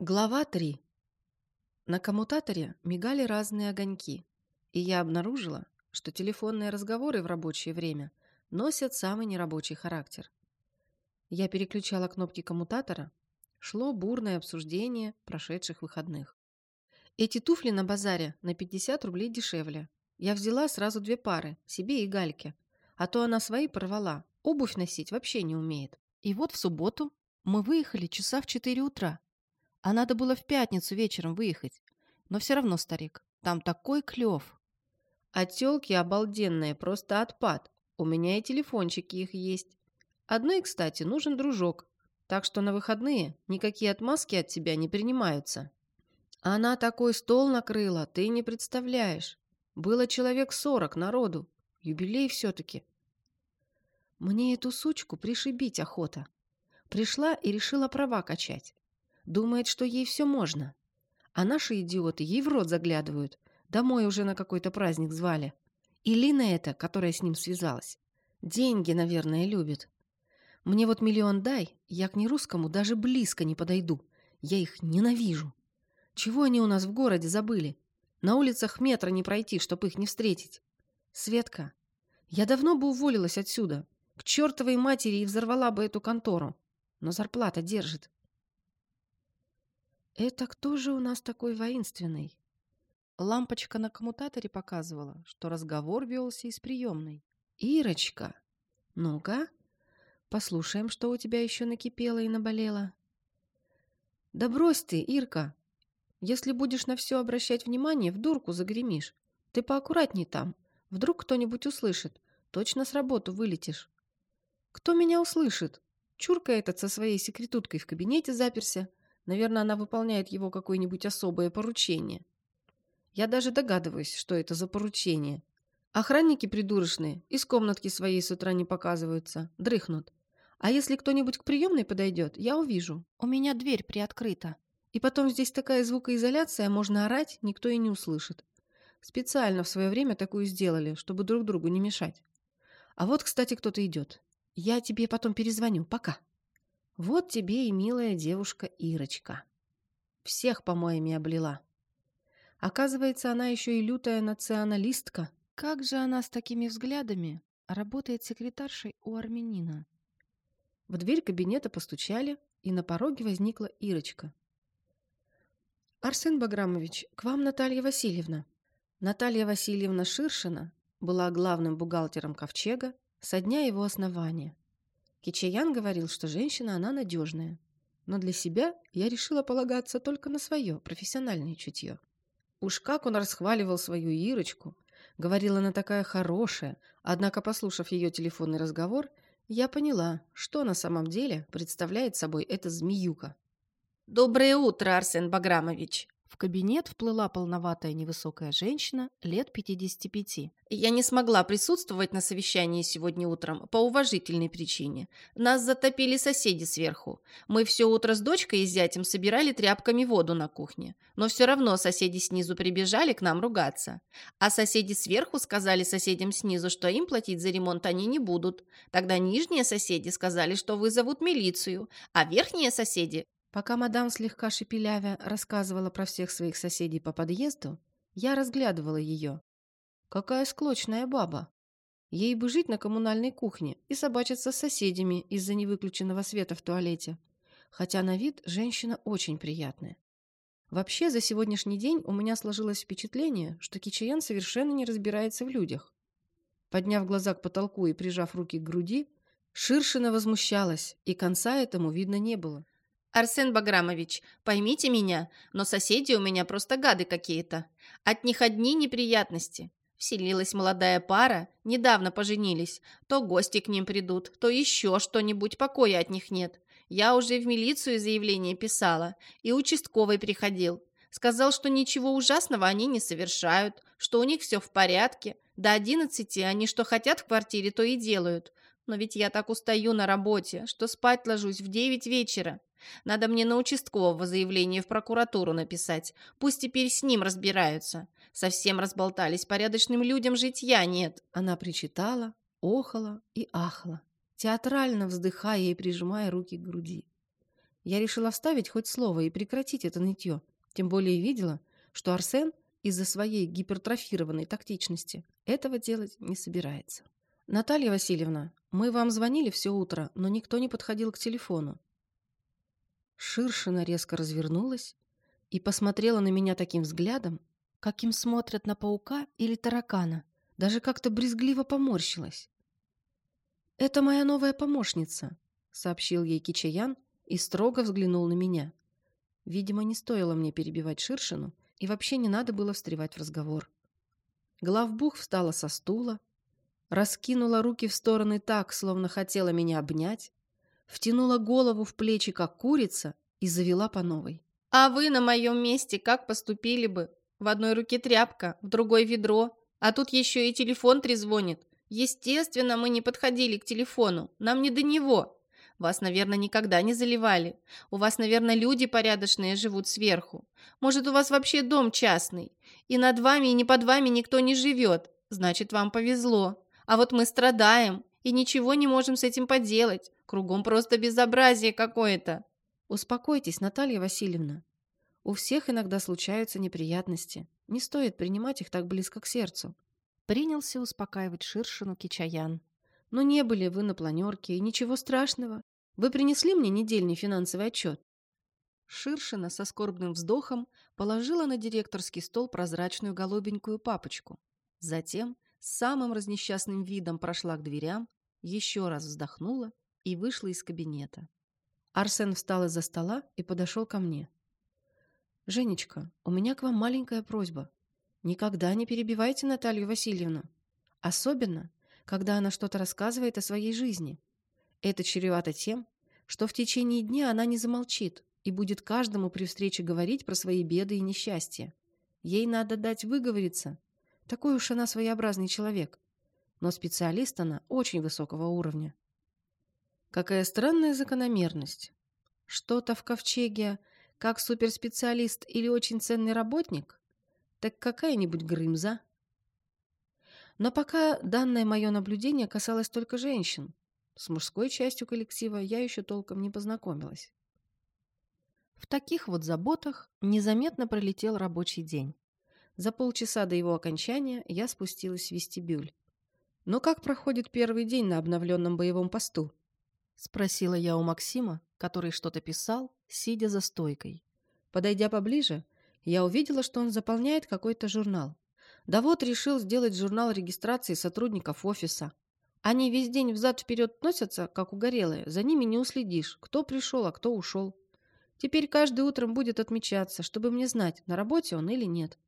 Глава 3. На коммутаторе мигали разные огоньки, и я обнаружила, что телефонные разговоры в рабочее время носят самый нерабочий характер. Я переключала кнопки коммутатора, шло бурное обсуждение прошедших выходных. Эти туфли на базаре на 50 рублей дешевле. Я взяла сразу две пары, себе и Гальке, а то она свои порвала, обувь носить вообще не умеет. И вот в субботу мы выехали часа в 4 утра, а надо было в пятницу вечером выехать. Но все равно, старик, там такой клев. А тёлки обалденные, просто отпад. У меня и телефончики их есть. Одной, кстати, нужен дружок. Так что на выходные никакие отмазки от тебя не принимаются. Она такой стол накрыла, ты не представляешь. Было человек сорок народу. Юбилей все-таки. Мне эту сучку пришибить охота. Пришла и решила права качать. Думает, что ей все можно. А наши идиоты ей в рот заглядывают. Домой уже на какой-то праздник звали. И Лина эта, которая с ним связалась. Деньги, наверное, любит. Мне вот миллион дай, я к нерусскому даже близко не подойду. Я их ненавижу. Чего они у нас в городе забыли? На улицах метра не пройти, чтоб их не встретить. Светка, я давно бы уволилась отсюда. К чертовой матери и взорвала бы эту контору. Но зарплата держит. Это кто же у нас такой воинственный? Лампочка на коммутаторе показывала, что разговор велся из приемной. Ирочка, ну-ка, послушаем, что у тебя еще накипело и наболело. Да брось ты, Ирка. Если будешь на все обращать внимание, в дурку загремишь. Ты поаккуратней там. Вдруг кто-нибудь услышит. Точно с работы вылетишь. Кто меня услышит? Чурка этот со своей секретуткой в кабинете заперся. Наверное, она выполняет его какое-нибудь особое поручение. Я даже догадываюсь, что это за поручение. Охранники придурочные из комнатки своей с утра не показываются, дрыхнут. А если кто-нибудь к приемной подойдет, я увижу. У меня дверь приоткрыта. И потом здесь такая звукоизоляция, можно орать, никто и не услышит. Специально в свое время такую сделали, чтобы друг другу не мешать. А вот, кстати, кто-то идет. Я тебе потом перезвоню. Пока. Вот тебе и милая девушка Ирочка. Всех помоями облила. Оказывается, она еще и лютая националистка. Как же она с такими взглядами работает секретаршей у армянина? В дверь кабинета постучали, и на пороге возникла Ирочка. «Арсен Баграмович, к вам Наталья Васильевна». Наталья Васильевна Ширшина была главным бухгалтером Ковчега со дня его основания. Кичаян говорил, что женщина она надежная. Но для себя я решила полагаться только на свое профессиональное чутье. Уж как он расхваливал свою Ирочку, говорила она такая хорошая, однако, послушав ее телефонный разговор, я поняла, что на самом деле представляет собой эта змеюка. «Доброе утро, Арсен Баграмович!» В кабинет вплыла полноватая невысокая женщина лет 55. «Я не смогла присутствовать на совещании сегодня утром по уважительной причине. Нас затопили соседи сверху. Мы все утро с дочкой и зятем собирали тряпками воду на кухне. Но все равно соседи снизу прибежали к нам ругаться. А соседи сверху сказали соседям снизу, что им платить за ремонт они не будут. Тогда нижние соседи сказали, что вызовут милицию, а верхние соседи Пока мадам слегка шепелявя рассказывала про всех своих соседей по подъезду, я разглядывала ее. Какая склочная баба! Ей бы жить на коммунальной кухне и собачиться с соседями из-за невыключенного света в туалете. Хотя на вид женщина очень приятная. Вообще, за сегодняшний день у меня сложилось впечатление, что Кичаян совершенно не разбирается в людях. Подняв глаза к потолку и прижав руки к груди, Ширшина возмущалась, и конца этому видно не было. «Арсен Баграмович, поймите меня, но соседи у меня просто гады какие-то. От них одни неприятности. Вселилась молодая пара, недавно поженились. То гости к ним придут, то еще что-нибудь, покоя от них нет. Я уже в милицию заявление писала, и участковый приходил. Сказал, что ничего ужасного они не совершают, что у них все в порядке. До одиннадцати они что хотят в квартире, то и делают. Но ведь я так устаю на работе, что спать ложусь в девять вечера. Надо мне на участкового заявление в прокуратуру написать. Пусть теперь с ним разбираются. Совсем разболтались, порядочным людям житья нет. Она причитала, охала и ахала, театрально вздыхая и прижимая руки к груди. Я решила вставить хоть слово и прекратить это нытье. Тем более видела, что Арсен из-за своей гипертрофированной тактичности этого делать не собирается. «Наталья Васильевна, мы вам звонили все утро, но никто не подходил к телефону». Ширшина резко развернулась и посмотрела на меня таким взглядом, каким смотрят на паука или таракана. Даже как-то брезгливо поморщилась. «Это моя новая помощница», — сообщил ей Кичаян и строго взглянул на меня. Видимо, не стоило мне перебивать Ширшину, и вообще не надо было встревать в разговор. Главбух встала со стула, раскинула руки в стороны так, словно хотела меня обнять, втянула голову в плечи, как курица, и завела по новой. «А вы на моем месте как поступили бы? В одной руке тряпка, в другой ведро, а тут еще и телефон трезвонит. Естественно, мы не подходили к телефону. Нам не до него. Вас, наверное, никогда не заливали. У вас, наверное, люди порядочные живут сверху. Может, у вас вообще дом частный. И над вами и не под вами никто не живет. Значит, вам повезло. А вот мы страдаем и ничего не можем с этим поделать. Кругом просто безобразие какое-то. Успокойтесь, Наталья Васильевна. У всех иногда случаются неприятности. Не стоит принимать их так близко к сердцу. Принялся успокаивать Ширшину Кичаян. Но не были вы на планерке, и ничего страшного. Вы принесли мне недельный финансовый отчет. Ширшина со скорбным вздохом положила на директорский стол прозрачную голубенькую папочку. Затем с самым разнесчастным видом прошла к дверям, еще раз вздохнула и вышла из кабинета. Арсен встал из-за стола и подошел ко мне. «Женечка, у меня к вам маленькая просьба. Никогда не перебивайте Наталью Васильевну. Особенно, когда она что-то рассказывает о своей жизни. Это чревато тем, что в течение дня она не замолчит и будет каждому при встрече говорить про свои беды и несчастья. Ей надо дать выговориться. Такой уж она своеобразный человек. Но специалист она очень высокого уровня. Какая странная закономерность. Что-то в ковчеге как суперспециалист или очень ценный работник? Так какая-нибудь Грымза? Но пока данное мое наблюдение касалось только женщин. С мужской частью коллектива я еще толком не познакомилась. В таких вот заботах незаметно пролетел рабочий день. За полчаса до его окончания я спустилась в вестибюль. «Но как проходит первый день на обновленном боевом посту?» — спросила я у Максима, который что-то писал, сидя за стойкой. Подойдя поближе, я увидела, что он заполняет какой-то журнал. Да вот решил сделать журнал регистрации сотрудников офиса. Они весь день взад-вперед носятся, как угорелые, за ними не уследишь, кто пришел, а кто ушел. Теперь каждый утром будет отмечаться, чтобы мне знать, на работе он или нет.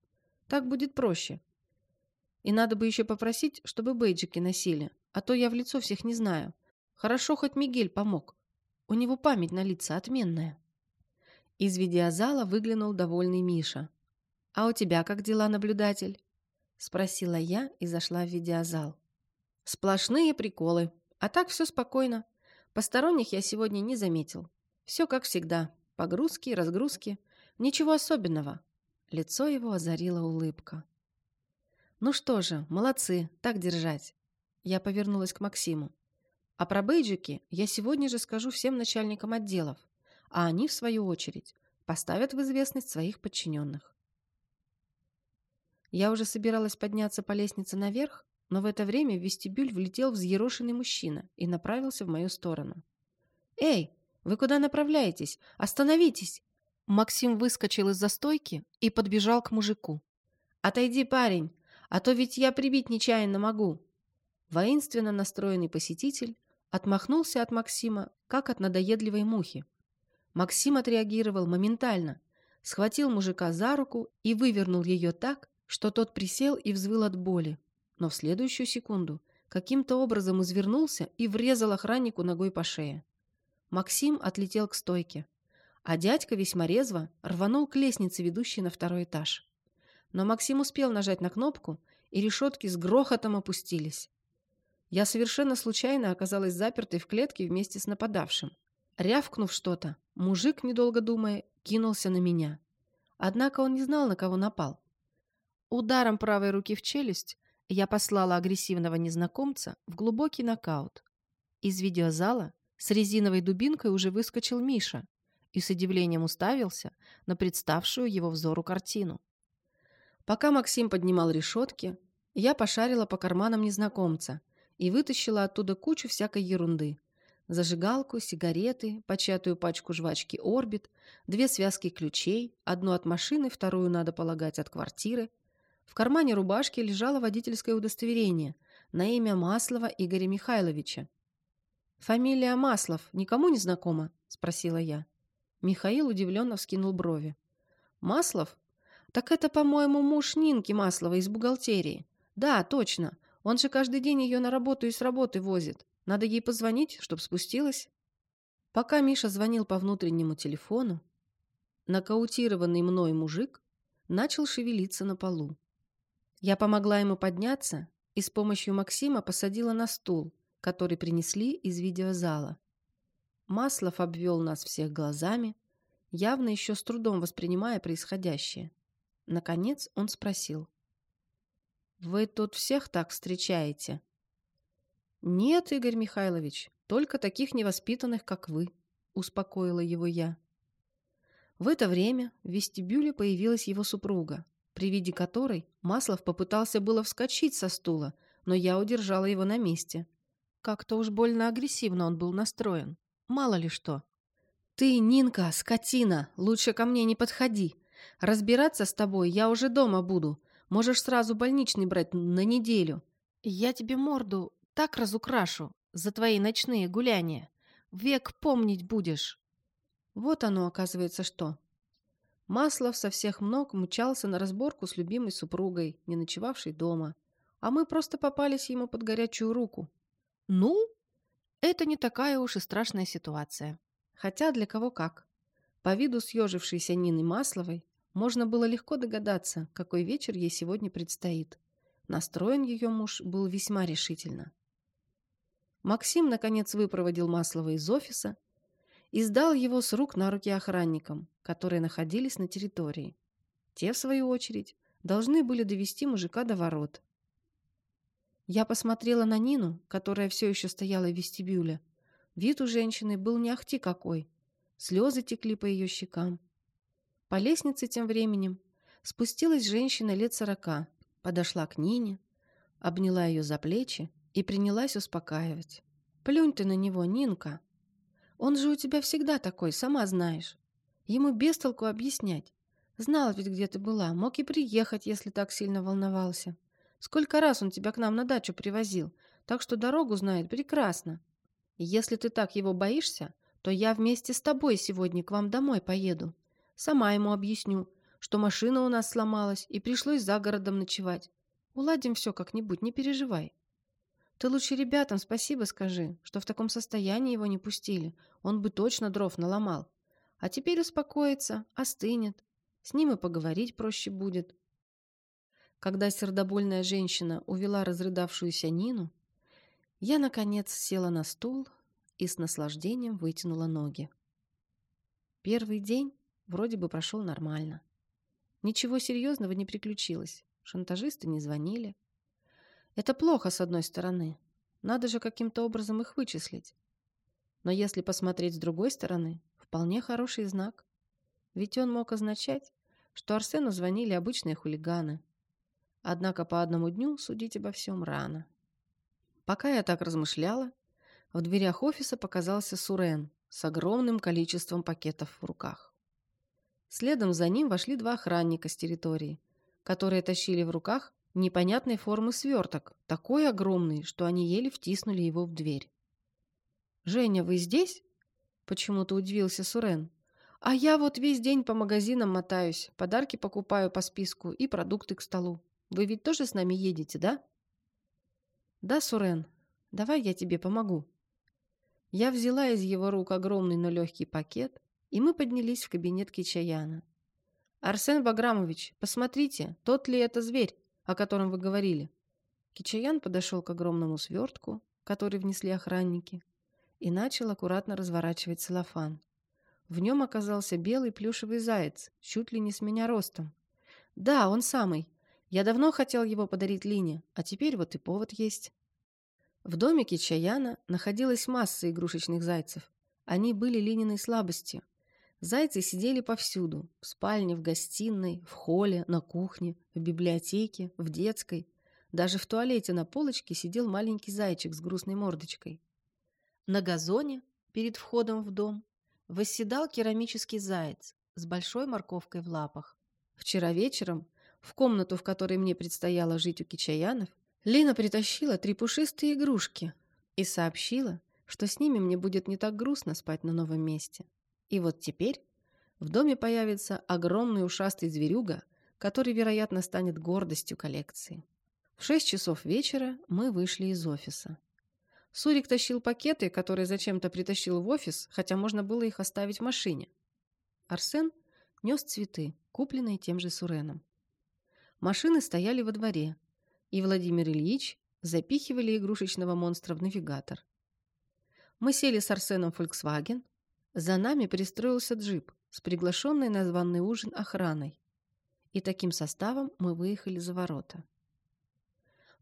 Так будет проще. И надо бы еще попросить, чтобы бейджики носили, а то я в лицо всех не знаю. Хорошо, хоть Мигель помог. У него память на лица отменная. Из видеозала выглянул довольный Миша. «А у тебя как дела, наблюдатель?» Спросила я и зашла в видеозал. Сплошные приколы. А так все спокойно. Посторонних я сегодня не заметил. Все как всегда. Погрузки, разгрузки. Ничего особенного. Лицо его озарила улыбка. «Ну что же, молодцы, так держать». Я повернулась к Максиму. А про бейджики я сегодня же скажу всем начальникам отделов, а они, в свою очередь, поставят в известность своих подчиненных. Я уже собиралась подняться по лестнице наверх, но в это время в вестибюль влетел взъерошенный мужчина и направился в мою сторону. «Эй, вы куда направляетесь? Остановитесь!» Максим выскочил из-за стойки и подбежал к мужику. «Отойди, парень, а то ведь я прибить нечаянно могу!» Воинственно настроенный посетитель Отмахнулся от Максима, как от надоедливой мухи. Максим отреагировал моментально, схватил мужика за руку и вывернул ее так, что тот присел и взвыл от боли. Но в следующую секунду каким-то образом извернулся и врезал охраннику ногой по шее. Максим отлетел к стойке, а дядька весьма резво рванул к лестнице, ведущей на второй этаж. Но Максим успел нажать на кнопку, и решетки с грохотом опустились. Я совершенно случайно оказалась запертой в клетке вместе с нападавшим. Рявкнув что-то, мужик, недолго думая, кинулся на меня. Однако он не знал, на кого напал. Ударом правой руки в челюсть я послала агрессивного незнакомца в глубокий нокаут. Из видеозала с резиновой дубинкой уже выскочил Миша и с удивлением уставился на представшую его взору картину. Пока Максим поднимал решетки, я пошарила по карманам незнакомца и вытащила оттуда кучу всякой ерунды. Зажигалку, сигареты, початую пачку жвачки «Орбит», две связки ключей, одну от машины, вторую, надо полагать, от квартиры. В кармане рубашки лежало водительское удостоверение на имя Маслова Игоря Михайловича. «Фамилия Маслов никому не знакома?» – спросила я. Михаил удивленно вскинул брови. «Маслов? Так это, по-моему, муж Нинки Маслова из бухгалтерии. Да, точно. Он же каждый день ее на работу и с работы возит. Надо ей позвонить, чтоб спустилась». Пока Миша звонил по внутреннему телефону, нокаутированный мной мужик начал шевелиться на полу. Я помогла ему подняться и с помощью Максима посадила на стул, который принесли из видеозала. Маслов обвел нас всех глазами, явно еще с трудом воспринимая происходящее. Наконец он спросил. «Вы тут всех так встречаете?» «Нет, Игорь Михайлович, только таких невоспитанных, как вы», — успокоила его я. В это время в вестибюле появилась его супруга, при виде которой Маслов попытался было вскочить со стула, но я удержала его на месте — как-то уж больно агрессивно он был настроен. Мало ли что. «Ты, Нинка, скотина, лучше ко мне не подходи. Разбираться с тобой я уже дома буду. Можешь сразу больничный брать на неделю. Я тебе морду так разукрашу за твои ночные гуляния. Век помнить будешь». Вот оно, оказывается, что. Маслов со всех ног мчался на разборку с любимой супругой, не ночевавшей дома. А мы просто попались ему под горячую руку. Ну, это не такая уж и страшная ситуация. Хотя для кого как. По виду съежившейся Нины Масловой можно было легко догадаться, какой вечер ей сегодня предстоит. Настроен ее муж был весьма решительно. Максим, наконец, выпроводил Маслова из офиса и сдал его с рук на руки охранникам, которые находились на территории. Те, в свою очередь, должны были довести мужика до ворот, я посмотрела на Нину, которая все еще стояла в вестибюле. Вид у женщины был не ахти какой. Слезы текли по ее щекам. По лестнице тем временем спустилась женщина лет сорока, подошла к Нине, обняла ее за плечи и принялась успокаивать. «Плюнь ты на него, Нинка. Он же у тебя всегда такой, сама знаешь. Ему без толку объяснять. Знал ведь, где ты была, мог и приехать, если так сильно волновался. Сколько раз он тебя к нам на дачу привозил, так что дорогу знает прекрасно. Если ты так его боишься, то я вместе с тобой сегодня к вам домой поеду. Сама ему объясню, что машина у нас сломалась и пришлось за городом ночевать. Уладим все как-нибудь, не переживай. Ты лучше ребятам спасибо скажи, что в таком состоянии его не пустили. Он бы точно дров наломал. А теперь успокоится, остынет. С ним и поговорить проще будет. Когда сердобольная женщина увела разрыдавшуюся Нину, я, наконец, села на стул и с наслаждением вытянула ноги. Первый день вроде бы прошел нормально. Ничего серьезного не приключилось. Шантажисты не звонили. Это плохо, с одной стороны. Надо же каким-то образом их вычислить. Но если посмотреть с другой стороны, вполне хороший знак. Ведь он мог означать, что Арсену звонили обычные хулиганы, Однако по одному дню судить обо всем рано. Пока я так размышляла, в дверях офиса показался Сурен с огромным количеством пакетов в руках. Следом за ним вошли два охранника с территории, которые тащили в руках непонятной формы сверток, такой огромный, что они еле втиснули его в дверь. «Женя, вы здесь?» – почему-то удивился Сурен. «А я вот весь день по магазинам мотаюсь, подарки покупаю по списку и продукты к столу. Вы ведь тоже с нами едете, да? Да, Сурен. Давай я тебе помогу. Я взяла из его рук огромный, но легкий пакет, и мы поднялись в кабинет Кичаяна. «Арсен Баграмович, посмотрите, тот ли это зверь, о котором вы говорили?» Кичаян подошел к огромному свертку, который внесли охранники, и начал аккуратно разворачивать целлофан. В нем оказался белый плюшевый заяц, чуть ли не с меня ростом. «Да, он самый. Я давно хотел его подарить Лине, а теперь вот и повод есть. В домике Чаяна находилась масса игрушечных зайцев. Они были Лининой слабостью. Зайцы сидели повсюду. В спальне, в гостиной, в холле, на кухне, в библиотеке, в детской. Даже в туалете на полочке сидел маленький зайчик с грустной мордочкой. На газоне, перед входом в дом, восседал керамический заяц с большой морковкой в лапах. Вчера вечером, в комнату, в которой мне предстояло жить у Кичаянов, Лина притащила три пушистые игрушки и сообщила, что с ними мне будет не так грустно спать на новом месте. И вот теперь в доме появится огромный ушастый зверюга, который, вероятно, станет гордостью коллекции. В шесть часов вечера мы вышли из офиса. Сурик тащил пакеты, которые зачем-то притащил в офис, хотя можно было их оставить в машине. Арсен нес цветы, купленные тем же Суреном. Машины стояли во дворе, и Владимир Ильич запихивали игрушечного монстра в навигатор. Мы сели с Арсеном в Volkswagen. За нами пристроился джип с приглашенной на званый ужин охраной. И таким составом мы выехали за ворота.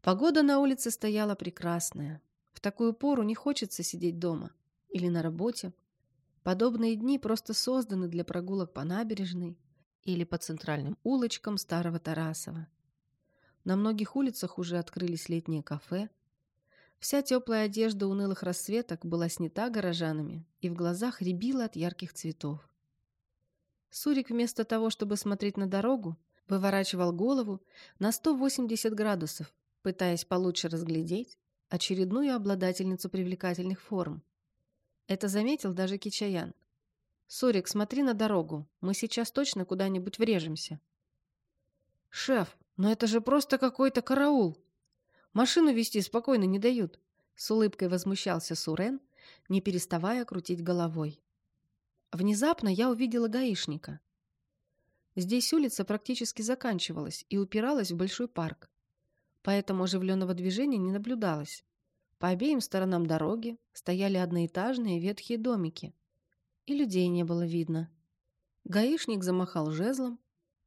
Погода на улице стояла прекрасная. В такую пору не хочется сидеть дома или на работе. Подобные дни просто созданы для прогулок по набережной или по центральным улочкам Старого Тарасова. На многих улицах уже открылись летние кафе. Вся теплая одежда унылых рассветок была снята горожанами и в глазах рябила от ярких цветов. Сурик вместо того, чтобы смотреть на дорогу, выворачивал голову на 180 градусов, пытаясь получше разглядеть очередную обладательницу привлекательных форм. Это заметил даже Кичаян. «Сурик, смотри на дорогу, мы сейчас точно куда-нибудь врежемся». «Шеф, но это же просто какой-то караул. Машину вести спокойно не дают. С улыбкой возмущался Сурен, не переставая крутить головой. Внезапно я увидела гаишника. Здесь улица практически заканчивалась и упиралась в большой парк. Поэтому оживленного движения не наблюдалось. По обеим сторонам дороги стояли одноэтажные ветхие домики. И людей не было видно. Гаишник замахал жезлом,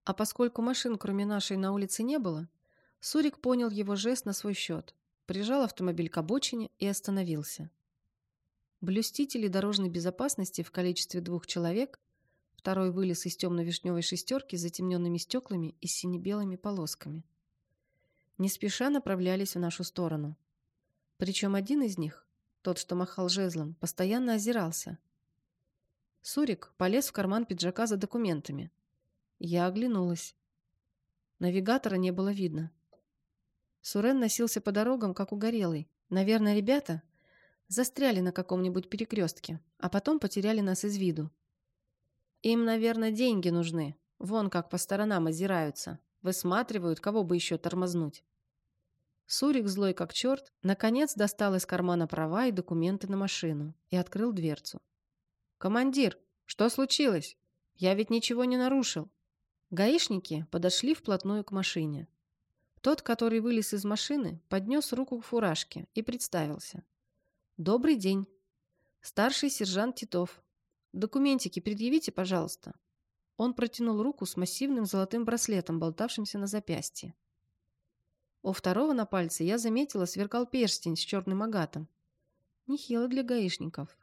а поскольку машин, кроме нашей, на улице не было, Сурик понял его жест на свой счет, прижал автомобиль к обочине и остановился. Блюстители дорожной безопасности в количестве двух человек, второй вылез из темно-вишневой шестерки с затемненными стеклами и сине-белыми полосками. Не спеша направлялись в нашу сторону. Причем один из них, тот, что махал жезлом, постоянно озирался. Сурик полез в карман пиджака за документами – я оглянулась. Навигатора не было видно. Сурен носился по дорогам, как угорелый. Наверное, ребята застряли на каком-нибудь перекрестке, а потом потеряли нас из виду. Им, наверное, деньги нужны. Вон как по сторонам озираются. Высматривают, кого бы еще тормознуть. Сурик, злой как черт, наконец достал из кармана права и документы на машину и открыл дверцу. «Командир, что случилось? Я ведь ничего не нарушил». Гаишники подошли вплотную к машине. Тот, который вылез из машины, поднес руку к фуражке и представился. «Добрый день. Старший сержант Титов. Документики предъявите, пожалуйста». Он протянул руку с массивным золотым браслетом, болтавшимся на запястье. У второго на пальце я заметила сверкал перстень с черным агатом. Нехило для гаишников.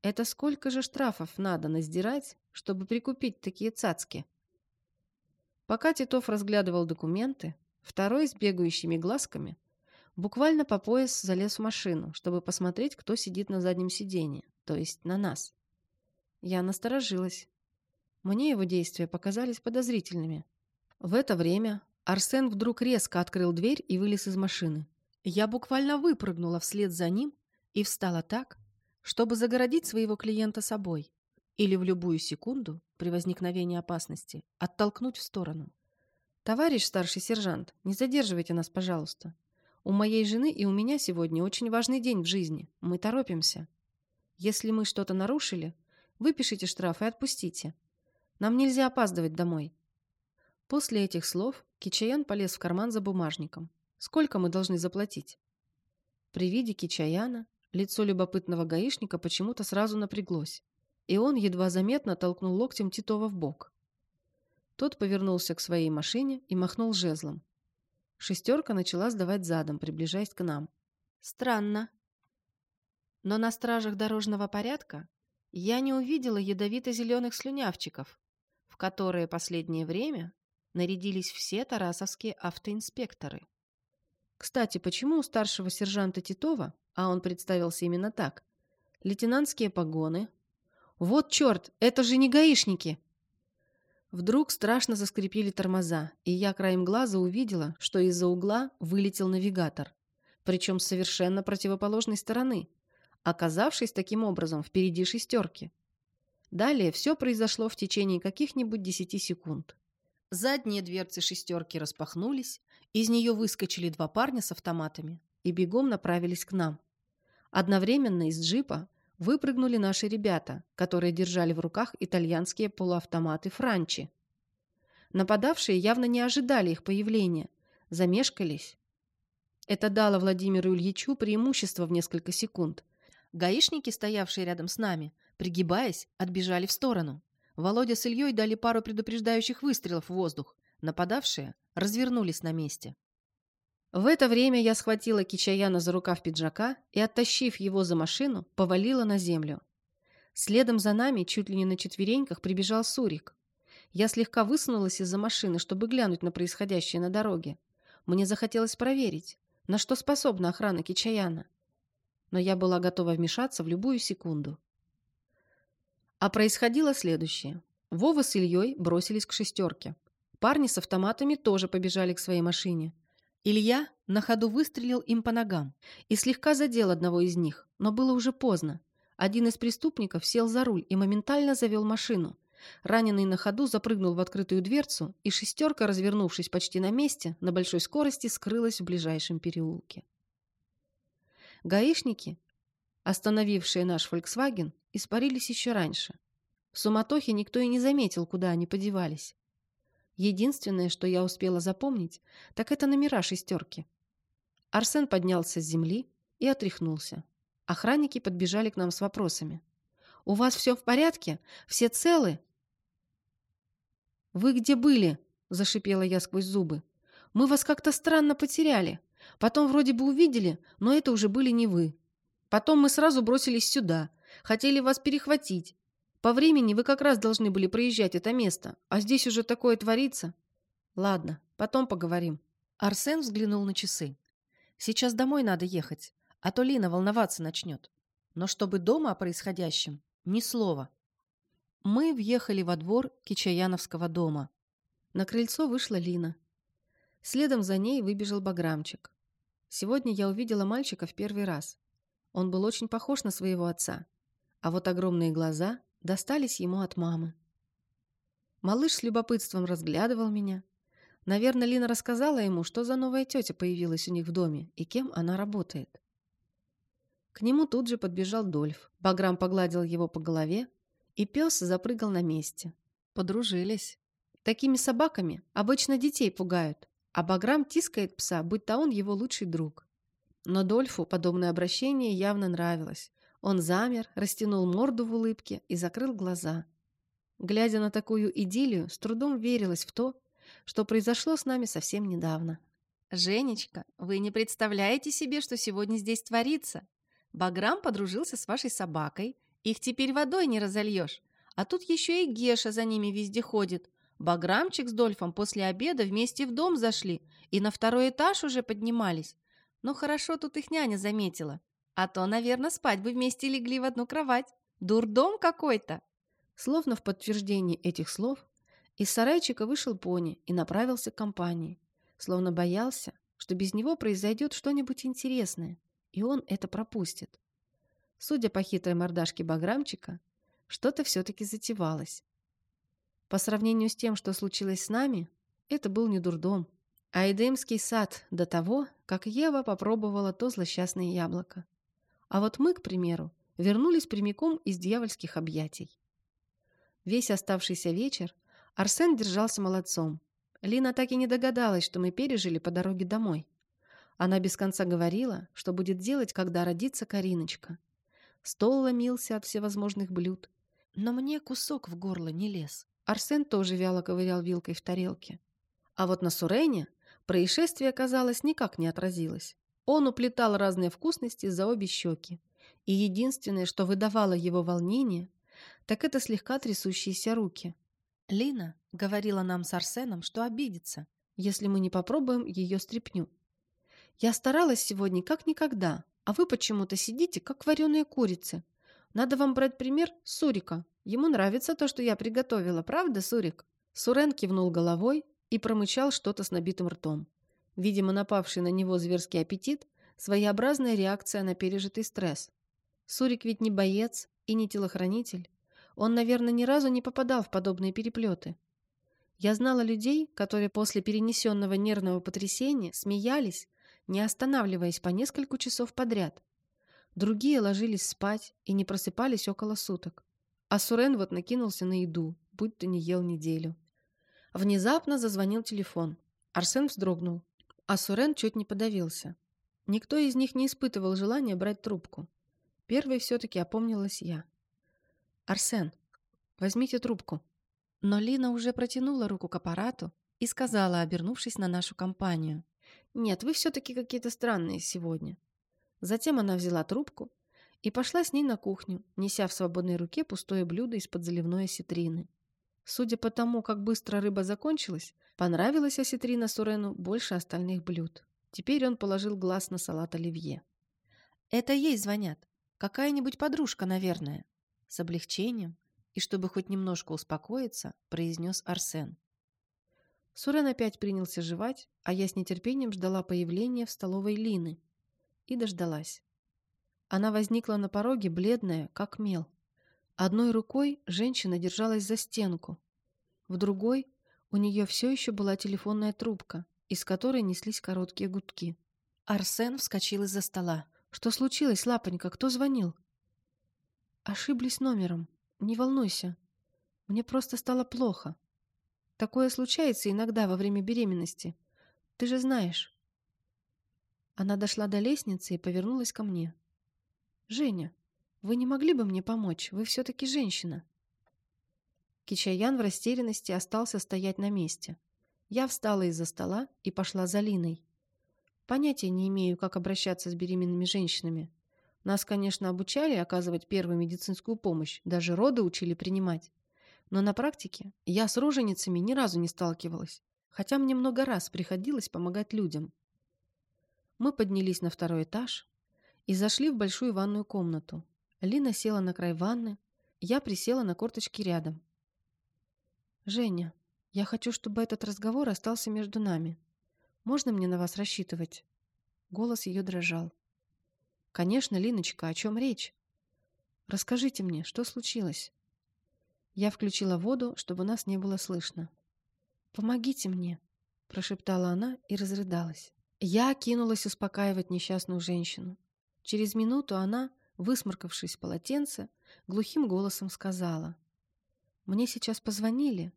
Это сколько же штрафов надо наздирать, чтобы прикупить такие цацки? Пока Титов разглядывал документы, второй с бегающими глазками буквально по пояс залез в машину, чтобы посмотреть, кто сидит на заднем сиденье, то есть на нас. Я насторожилась. Мне его действия показались подозрительными. В это время Арсен вдруг резко открыл дверь и вылез из машины. Я буквально выпрыгнула вслед за ним и встала так, чтобы загородить своего клиента собой или в любую секунду при возникновении опасности оттолкнуть в сторону. «Товарищ старший сержант, не задерживайте нас, пожалуйста. У моей жены и у меня сегодня очень важный день в жизни. Мы торопимся. Если мы что-то нарушили, выпишите штраф и отпустите. Нам нельзя опаздывать домой». После этих слов Кичаян полез в карман за бумажником. «Сколько мы должны заплатить?» При виде Кичаяна лицо любопытного гаишника почему-то сразу напряглось и он едва заметно толкнул локтем Титова в бок. Тот повернулся к своей машине и махнул жезлом. Шестерка начала сдавать задом, приближаясь к нам. Странно. Но на стражах дорожного порядка я не увидела ядовито-зеленых слюнявчиков, в которые последнее время нарядились все тарасовские автоинспекторы. Кстати, почему у старшего сержанта Титова, а он представился именно так, лейтенантские погоны? Вот черт, это же не гаишники! Вдруг страшно заскрипели тормоза, и я краем глаза увидела, что из-за угла вылетел навигатор, причем с совершенно противоположной стороны, оказавшись таким образом впереди шестерки. Далее все произошло в течение каких-нибудь десяти секунд. Задние дверцы шестерки распахнулись, из нее выскочили два парня с автоматами и бегом направились к нам. Одновременно из джипа выпрыгнули наши ребята, которые держали в руках итальянские полуавтоматы «Франчи». Нападавшие явно не ожидали их появления, замешкались. Это дало Владимиру Ильичу преимущество в несколько секунд. Гаишники, стоявшие рядом с нами, пригибаясь, отбежали в сторону. Володя с Ильей дали пару предупреждающих выстрелов в воздух. Нападавшие развернулись на месте. В это время я схватила Кичаяна за рукав пиджака и, оттащив его за машину, повалила на землю. Следом за нами, чуть ли не на четвереньках, прибежал Сурик. Я слегка высунулась из-за машины, чтобы глянуть на происходящее на дороге. Мне захотелось проверить, на что способна охрана Кичаяна. Но я была готова вмешаться в любую секунду. А происходило следующее. Вова с Ильей бросились к шестерке. Парни с автоматами тоже побежали к своей машине. Илья на ходу выстрелил им по ногам и слегка задел одного из них, но было уже поздно. Один из преступников сел за руль и моментально завел машину. Раненый на ходу запрыгнул в открытую дверцу, и шестерка, развернувшись почти на месте, на большой скорости скрылась в ближайшем переулке. Гаишники, остановившие наш «Фольксваген», испарились еще раньше. В суматохе никто и не заметил, куда они подевались. Единственное, что я успела запомнить, так это номера шестерки. Арсен поднялся с земли и отряхнулся. Охранники подбежали к нам с вопросами. «У вас все в порядке? Все целы?» «Вы где были?» – зашипела я сквозь зубы. «Мы вас как-то странно потеряли. Потом вроде бы увидели, но это уже были не вы. Потом мы сразу бросились сюда. Хотели вас перехватить. По времени вы как раз должны были проезжать это место, а здесь уже такое творится. Ладно, потом поговорим. Арсен взглянул на часы. Сейчас домой надо ехать, а то Лина волноваться начнет. Но чтобы дома о происходящем, ни слова. Мы въехали во двор Кичаяновского дома. На крыльцо вышла Лина. Следом за ней выбежал Баграмчик. Сегодня я увидела мальчика в первый раз. Он был очень похож на своего отца. А вот огромные глаза достались ему от мамы. Малыш с любопытством разглядывал меня. Наверное, Лина рассказала ему, что за новая тетя появилась у них в доме и кем она работает. К нему тут же подбежал Дольф. Баграм погладил его по голове, и пес запрыгал на месте. Подружились. Такими собаками обычно детей пугают, а Баграм тискает пса, будь то он его лучший друг. Но Дольфу подобное обращение явно нравилось. Он замер, растянул морду в улыбке и закрыл глаза. Глядя на такую идиллию, с трудом верилось в то, что произошло с нами совсем недавно. «Женечка, вы не представляете себе, что сегодня здесь творится? Баграм подружился с вашей собакой, их теперь водой не разольешь. А тут еще и Геша за ними везде ходит. Баграмчик с Дольфом после обеда вместе в дом зашли и на второй этаж уже поднимались. Но хорошо тут их няня заметила. А то, наверное, спать бы вместе легли в одну кровать. Дурдом какой-то!» Словно в подтверждении этих слов, из сарайчика вышел пони и направился к компании, словно боялся, что без него произойдет что-нибудь интересное, и он это пропустит. Судя по хитрой мордашке баграмчика, что-то все-таки затевалось. По сравнению с тем, что случилось с нами, это был не дурдом, а Эдемский сад до того, как Ева попробовала то злосчастное яблоко. А вот мы, к примеру, вернулись прямиком из дьявольских объятий. Весь оставшийся вечер Арсен держался молодцом. Лина так и не догадалась, что мы пережили по дороге домой. Она без конца говорила, что будет делать, когда родится Кариночка. Стол ломился от всевозможных блюд. Но мне кусок в горло не лез. Арсен тоже вяло ковырял вилкой в тарелке. А вот на Сурене происшествие, казалось, никак не отразилось. Он уплетал разные вкусности за обе щеки. И единственное, что выдавало его волнение, так это слегка трясущиеся руки. Лина говорила нам с Арсеном, что обидится, если мы не попробуем ее стряпню. Я старалась сегодня как никогда, а вы почему-то сидите, как вареные курицы. Надо вам брать пример Сурика. Ему нравится то, что я приготовила, правда, Сурик?» Сурен кивнул головой и промычал что-то с набитым ртом. Видимо, напавший на него зверский аппетит – своеобразная реакция на пережитый стресс. Сурик ведь не боец и не телохранитель. Он, наверное, ни разу не попадал в подобные переплеты. Я знала людей, которые после перенесенного нервного потрясения смеялись, не останавливаясь по несколько часов подряд. Другие ложились спать и не просыпались около суток. А Сурен вот накинулся на еду, будь то не ел неделю. Внезапно зазвонил телефон. Арсен вздрогнул, а Сурен чуть не подавился. Никто из них не испытывал желания брать трубку. Первой все-таки опомнилась я. «Арсен, возьмите трубку». Но Лина уже протянула руку к аппарату и сказала, обернувшись на нашу компанию. «Нет, вы все-таки какие-то странные сегодня». Затем она взяла трубку и пошла с ней на кухню, неся в свободной руке пустое блюдо из-под заливной осетрины. Судя по тому, как быстро рыба закончилась, понравилась осетрина Сурену больше остальных блюд. Теперь он положил глаз на салат оливье. «Это ей звонят. Какая-нибудь подружка, наверное». С облегчением и, чтобы хоть немножко успокоиться, произнес Арсен. Сурен опять принялся жевать, а я с нетерпением ждала появления в столовой Лины. И дождалась. Она возникла на пороге, бледная, как мел. Одной рукой женщина держалась за стенку. В другой у нее все еще была телефонная трубка, из которой неслись короткие гудки. Арсен вскочил из-за стола. «Что случилось, Лапонька? Кто звонил?» «Ошиблись номером. Не волнуйся. Мне просто стало плохо. Такое случается иногда во время беременности. Ты же знаешь. Она дошла до лестницы и повернулась ко мне. «Женя, вы не могли бы мне помочь? Вы все-таки женщина». Кичаян в растерянности остался стоять на месте. Я встала из-за стола и пошла за Линой. Понятия не имею, как обращаться с беременными женщинами. Нас, конечно, обучали оказывать первую медицинскую помощь, даже роды учили принимать. Но на практике я с роженицами ни разу не сталкивалась, хотя мне много раз приходилось помогать людям. Мы поднялись на второй этаж и зашли в большую ванную комнату. Лина села на край ванны, я присела на корточки рядом. «Женя, я хочу, чтобы этот разговор остался между нами. Можно мне на вас рассчитывать?» Голос ее дрожал. «Конечно, Линочка, о чем речь? Расскажите мне, что случилось?» Я включила воду, чтобы нас не было слышно. «Помогите мне», — прошептала она и разрыдалась. Я кинулась успокаивать несчастную женщину. Через минуту она, высморкавшись в полотенце, глухим голосом сказала. «Мне сейчас позвонили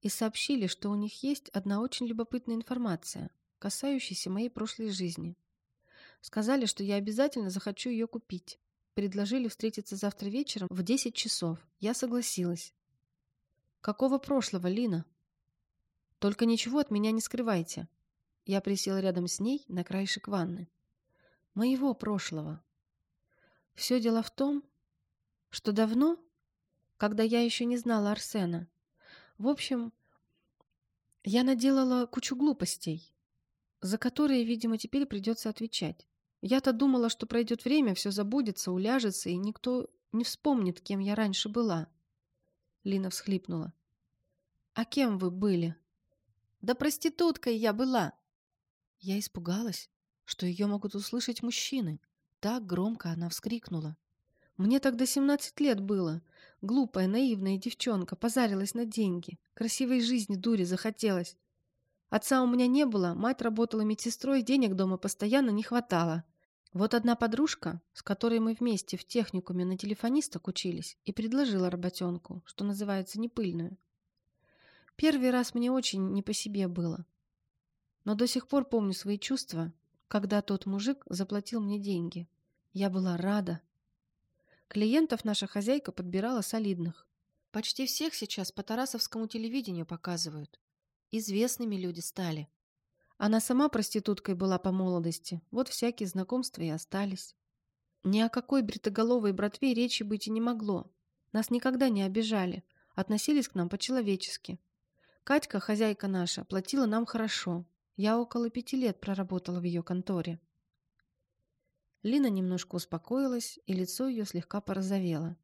и сообщили, что у них есть одна очень любопытная информация, касающаяся моей прошлой жизни. Сказали, что я обязательно захочу ее купить. Предложили встретиться завтра вечером в 10 часов. Я согласилась. Какого прошлого, Лина? Только ничего от меня не скрывайте. Я присела рядом с ней на краешек ванны. Моего прошлого. Все дело в том, что давно, когда я еще не знала Арсена, в общем, я наделала кучу глупостей, за которые, видимо, теперь придется отвечать. Я-то думала, что пройдет время, все забудется, уляжется, и никто не вспомнит, кем я раньше была. Лина всхлипнула. «А кем вы были?» «Да проституткой я была!» Я испугалась, что ее могут услышать мужчины. Так громко она вскрикнула. Мне тогда 17 лет было. Глупая, наивная девчонка, позарилась на деньги. Красивой жизни дури захотелось. Отца у меня не было, мать работала медсестрой, денег дома постоянно не хватало. Вот одна подружка, с которой мы вместе в техникуме на телефонисток учились, и предложила работенку, что называется, непыльную. Первый раз мне очень не по себе было. Но до сих пор помню свои чувства, когда тот мужик заплатил мне деньги. Я была рада. Клиентов наша хозяйка подбирала солидных. Почти всех сейчас по Тарасовскому телевидению показывают. Известными люди стали. Она сама проституткой была по молодости, вот всякие знакомства и остались. Ни о какой бритоголовой братве речи быть и не могло. Нас никогда не обижали, относились к нам по-человечески. Катька, хозяйка наша, платила нам хорошо. Я около пяти лет проработала в ее конторе. Лина немножко успокоилась, и лицо ее слегка порозовело.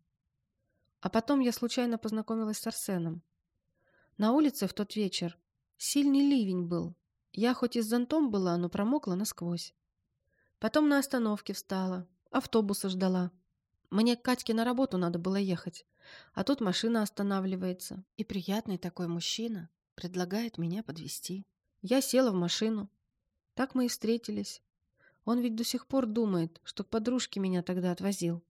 А потом я случайно познакомилась с Арсеном. На улице в тот вечер сильный ливень был. Я хоть и с зонтом была, но промокла насквозь. Потом на остановке встала, автобуса ждала. Мне к Катьке на работу надо было ехать, а тут машина останавливается, и приятный такой мужчина предлагает меня подвести. Я села в машину. Так мы и встретились. Он ведь до сих пор думает, что к подружке меня тогда отвозил.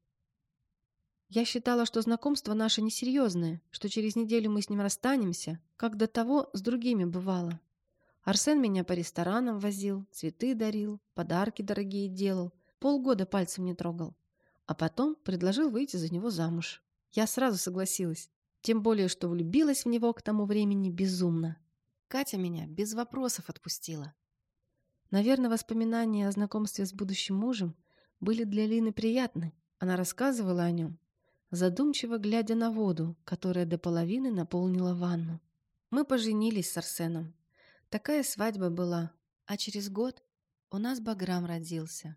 Я считала, что знакомство наше несерьезное, что через неделю мы с ним расстанемся, как до того с другими бывало. Арсен меня по ресторанам возил, цветы дарил, подарки дорогие делал, полгода пальцем не трогал. А потом предложил выйти за него замуж. Я сразу согласилась, тем более, что влюбилась в него к тому времени безумно. Катя меня без вопросов отпустила. Наверное, воспоминания о знакомстве с будущим мужем были для Лины приятны. Она рассказывала о нем, задумчиво глядя на воду, которая до половины наполнила ванну. Мы поженились с Арсеном. Такая свадьба была. А через год у нас Баграм родился.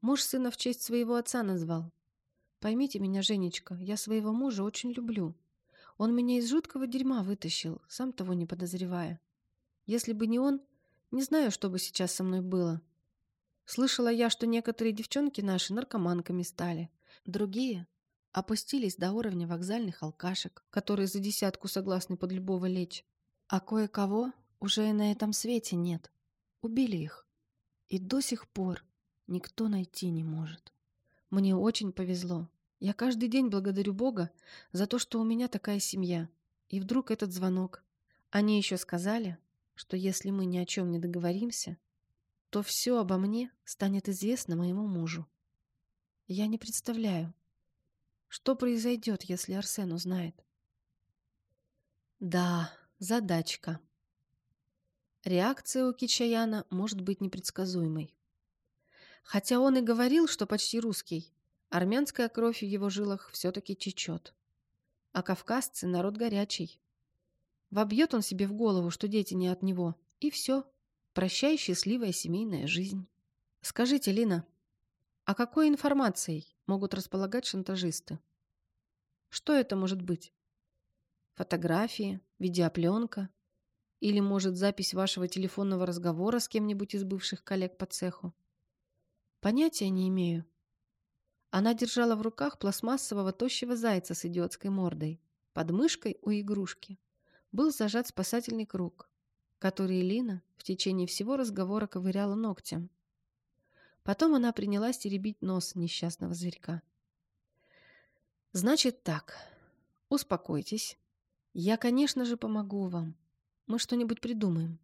Муж сына в честь своего отца назвал. Поймите меня, Женечка, я своего мужа очень люблю. Он меня из жуткого дерьма вытащил, сам того не подозревая. Если бы не он, не знаю, что бы сейчас со мной было. Слышала я, что некоторые девчонки наши наркоманками стали. Другие опустились до уровня вокзальных алкашек, которые за десятку согласны под любого лечь. А кое-кого уже и на этом свете нет. Убили их. И до сих пор никто найти не может. Мне очень повезло. Я каждый день благодарю Бога за то, что у меня такая семья. И вдруг этот звонок. Они еще сказали, что если мы ни о чем не договоримся, то все обо мне станет известно моему мужу. Я не представляю, что произойдет, если Арсен узнает. Да, задачка. Реакция у Кичаяна может быть непредсказуемой. Хотя он и говорил, что почти русский, армянская кровь в его жилах все-таки течет. А кавказцы — народ горячий. Вобьет он себе в голову, что дети не от него, и все. Прощай счастливая семейная жизнь. Скажите, Лина, а какой информацией могут располагать шантажисты? Что это может быть? Фотографии, видеопленка? Или, может, запись вашего телефонного разговора с кем-нибудь из бывших коллег по цеху? Понятия не имею. Она держала в руках пластмассового тощего зайца с идиотской мордой, под мышкой у игрушки был зажат спасательный круг, который Лина в течение всего разговора ковыряла ногтем. Потом она принялась теребить нос несчастного зверька. «Значит так. Успокойтесь. Я, конечно же, помогу вам. Мы что-нибудь придумаем.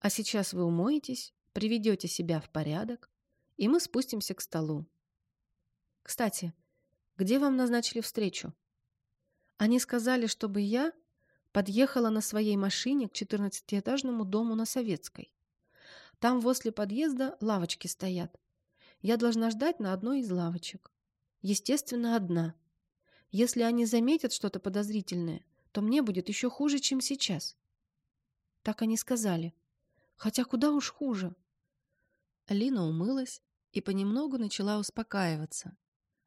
А сейчас вы умоетесь, приведете себя в порядок, и мы спустимся к столу. Кстати, где вам назначили встречу? Они сказали, чтобы я подъехала на своей машине к 14-этажному дому на Советской. Там возле подъезда лавочки стоят. Я должна ждать на одной из лавочек. Естественно, одна. Если они заметят что-то подозрительное, то мне будет еще хуже, чем сейчас. Так они сказали. Хотя куда уж хуже. Алина умылась и понемногу начала успокаиваться.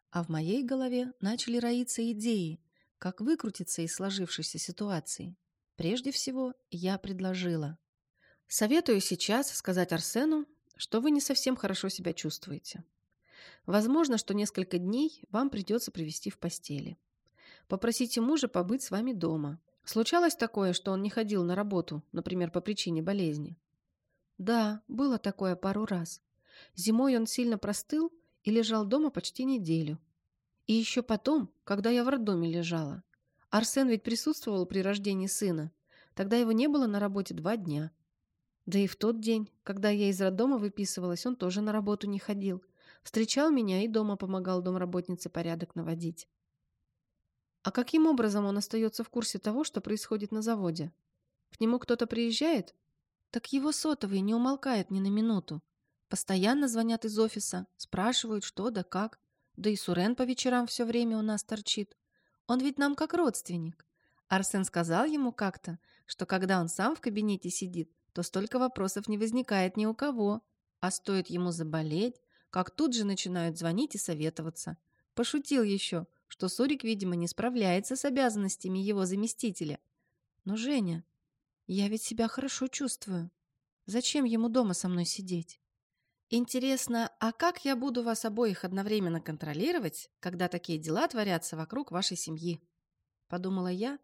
А в моей голове начали роиться идеи, как выкрутиться из сложившейся ситуации? Прежде всего, я предложила. Советую сейчас сказать Арсену, что вы не совсем хорошо себя чувствуете. Возможно, что несколько дней вам придется провести в постели. Попросите мужа побыть с вами дома. Случалось такое, что он не ходил на работу, например, по причине болезни? Да, было такое пару раз. Зимой он сильно простыл и лежал дома почти неделю. И еще потом, когда я в роддоме лежала. Арсен ведь присутствовал при рождении сына. Тогда его не было на работе два дня. Да и в тот день, когда я из роддома выписывалась, он тоже на работу не ходил. Встречал меня и дома помогал домработнице порядок наводить. А каким образом он остается в курсе того, что происходит на заводе? К нему кто-то приезжает? Так его сотовый не умолкает ни на минуту. Постоянно звонят из офиса, спрашивают, что да как. Да и Сурен по вечерам все время у нас торчит. Он ведь нам как родственник. Арсен сказал ему как-то, что когда он сам в кабинете сидит, то столько вопросов не возникает ни у кого. А стоит ему заболеть, как тут же начинают звонить и советоваться. Пошутил еще, что Сурик, видимо, не справляется с обязанностями его заместителя. Но, Женя, я ведь себя хорошо чувствую. Зачем ему дома со мной сидеть? Интересно, а как я буду вас обоих одновременно контролировать, когда такие дела творятся вокруг вашей семьи? Подумала я,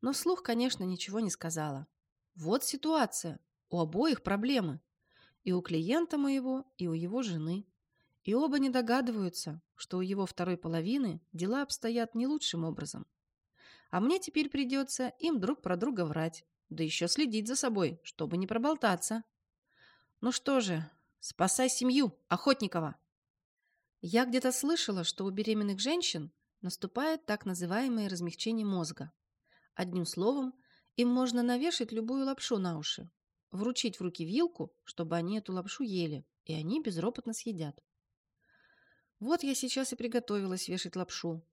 но вслух, конечно, ничего не сказала. Вот ситуация. У обоих проблемы. И у клиента моего, и у его жены. И оба не догадываются, что у его второй половины дела обстоят не лучшим образом. А мне теперь придется им друг про друга врать, да еще следить за собой, чтобы не проболтаться. Ну что же, спасай семью, Охотникова! Я где-то слышала, что у беременных женщин наступает так называемое размягчение мозга. Одним словом, им можно навешать любую лапшу на уши, вручить в руки вилку, чтобы они эту лапшу ели, и они безропотно съедят. Вот я сейчас и приготовилась вешать лапшу.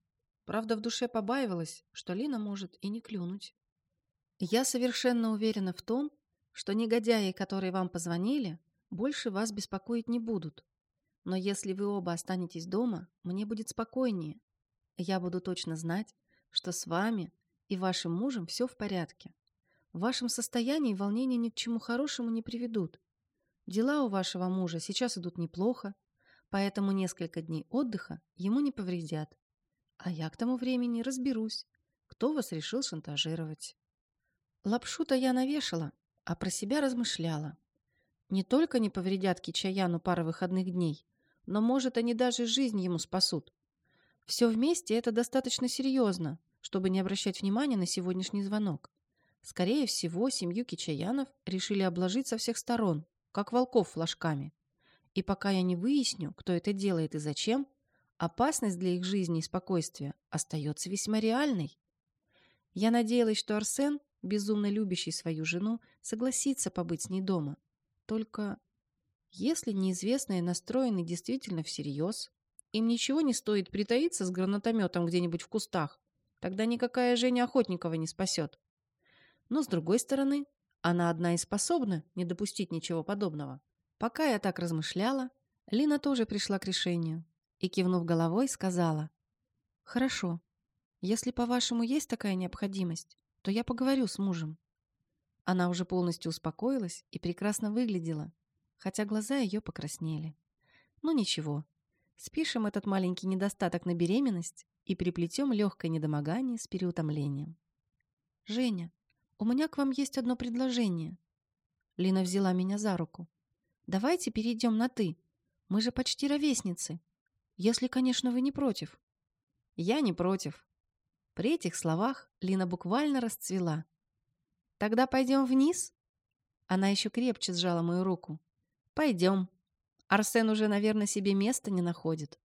Правда, в душе побаивалась, что Лина может и не клюнуть. Я совершенно уверена в том, что негодяи, которые вам позвонили, больше вас беспокоить не будут. Но если вы оба останетесь дома, мне будет спокойнее. Я буду точно знать, что с вами и вашим мужем все в порядке. В вашем состоянии волнения ни к чему хорошему не приведут. Дела у вашего мужа сейчас идут неплохо, поэтому несколько дней отдыха ему не повредят. А я к тому времени разберусь, кто вас решил шантажировать. Лапшу-то я навешала, а про себя размышляла. Не только не повредят Кичаяну пара выходных дней, но, может, они даже жизнь ему спасут. Все вместе это достаточно серьезно, чтобы не обращать внимания на сегодняшний звонок. Скорее всего, семью Кичаянов решили обложить со всех сторон, как волков флажками. И пока я не выясню, кто это делает и зачем, опасность для их жизни и спокойствия остается весьма реальной. Я надеялась, что Арсен, безумно любящий свою жену, согласится побыть с ней дома. Только если неизвестные настроены действительно всерьез, им ничего не стоит притаиться с гранатометом где-нибудь в кустах, Тогда никакая Женя Охотникова не спасет. Но, с другой стороны, она одна и способна не допустить ничего подобного. Пока я так размышляла, Лина тоже пришла к решению и, кивнув головой, сказала «Хорошо, если, по-вашему, есть такая необходимость, то я поговорю с мужем». Она уже полностью успокоилась и прекрасно выглядела, хотя глаза ее покраснели. Ну ничего, спишем этот маленький недостаток на беременность и приплетем легкое недомогание с переутомлением. «Женя, у меня к вам есть одно предложение». Лина взяла меня за руку. «Давайте перейдем на «ты». Мы же почти ровесницы. Если, конечно, вы не против». «Я не против». При этих словах Лина буквально расцвела. «Тогда пойдем вниз?» Она еще крепче сжала мою руку. «Пойдем. Арсен уже, наверное, себе места не находит».